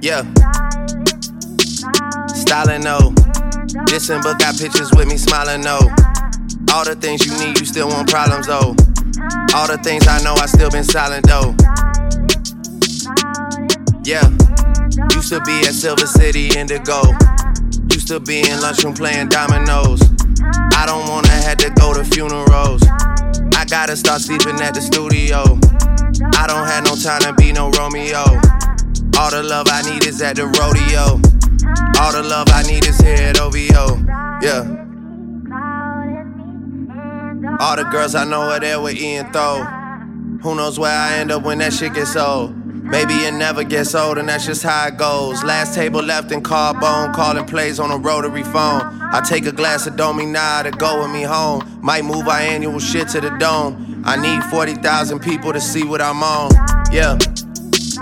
Yeah. Styling no. Dissing but got pictures with me smiling no. All the things you need, you still want problems though. All the things I know, I still been silent though. Yeah. Used to be at Silver City Indigo. Used to be in lunchroom playing dominoes. I don't wanna have to go to funerals. I gotta start sleeping at the studio. I don't have no time to be no Romeo. All the love I need is at the rodeo. All the love I need is here at OVO. Yeah. All the girls I know are there with Ian Throw. Who knows where I end up when that shit gets old? Maybe it never gets old, and that's just how it goes. Last table left in Carbone, calling plays on a rotary phone. I take a glass of Domi-Now to go with me home. Might move our annual shit to the dome. I need 40,000 people to see what I'm on. Yeah.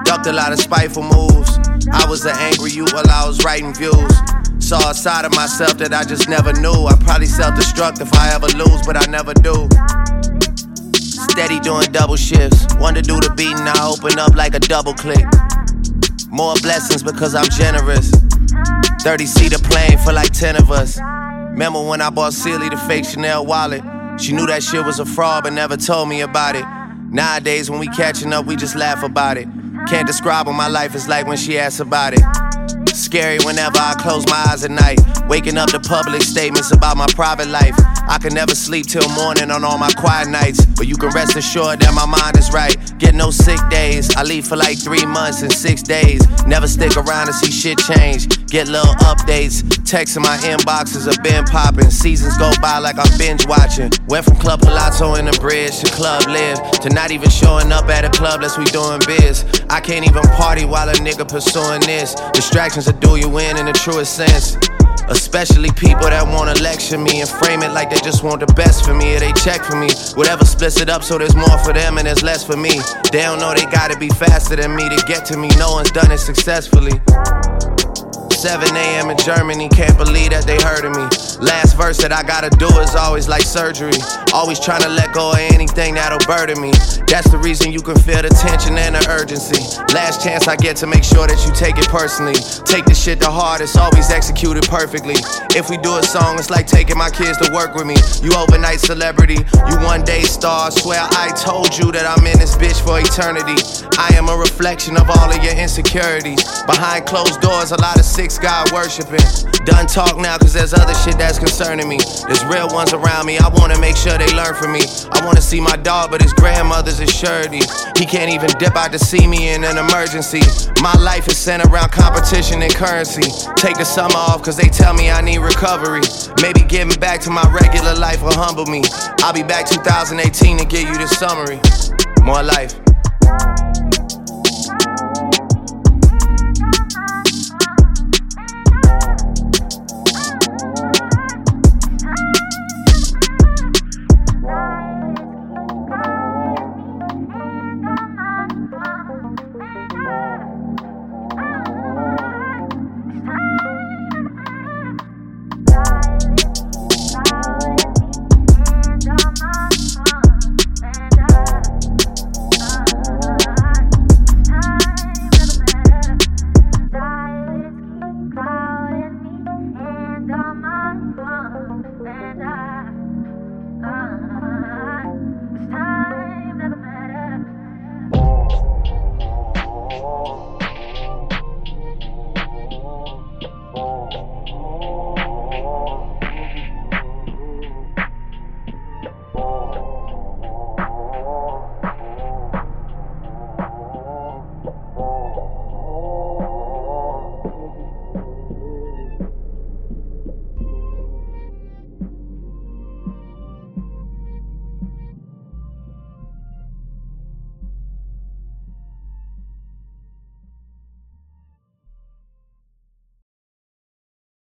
Ducked a lot of spiteful moves. I was an angry youth while I was writing views. Saw a side of myself that I just never knew. I probably self destruct if I ever lose, but I never do. Steady doing double shifts. One to do the beating, I open up like a double click. More blessings because I'm generous. 30 seater plane for like 10 of us. Remember when I bought Celie the fake Chanel wallet? She knew that shit was a fraud but never told me about it. Nowadays, when we catching up, we just laugh about it. Can't describe what my life is like when she asks about it. Scary whenever I close my eyes at night. Waking up to public statements about my private life. I can never sleep till morning on all my quiet nights. But you can rest assured that my mind is right. Get no sick days. I leave for like three months and six days. Never stick around to see shit change. Get little updates. Texts in my inboxes have been popping. Seasons go by like I'm binge watching. Went from Club Palazzo in the bridge to Club LIV. To not even showing up at a club unless we doing biz. I can't even party while a nigga pursuing this. Distractions will do you in in the truest sense. Especially people that wanna lecture me and frame it like they just want the best for me or they check for me. Whatever splits it up so there's more for them and there's less for me. They don't know they gotta be faster than me to get to me. No one's done it successfully. 7 a.m. in Germany, can't believe that they heard of me. Last verse that I gotta do is always like surgery. Always trying to let go of anything that'll burden me. That's the reason you can feel the tension and the urgency. Last chance I get to make sure that you take it personally. Take the shit to heart, it's always executed perfectly. If we do a song, it's like taking my kids to work with me. You overnight celebrity, you one day star. Swear I told you that I'm in this bitch for eternity. I am a reflection of all of your insecurities. Behind closed doors, a lot of six God worshiping. Done talk now, cause there's other shit that's concerning me. There's real ones around me, I wanna make sure they learn from me. I wanna see my dog, but his grandmother's a surety. He can't even dip out to see me in an emergency. My life is centered around competition and currency. Take the summer off, cause they tell me I need recovery. Maybe getting back to my regular life will humble me. I'll be back 2018 to give you the summary. More life.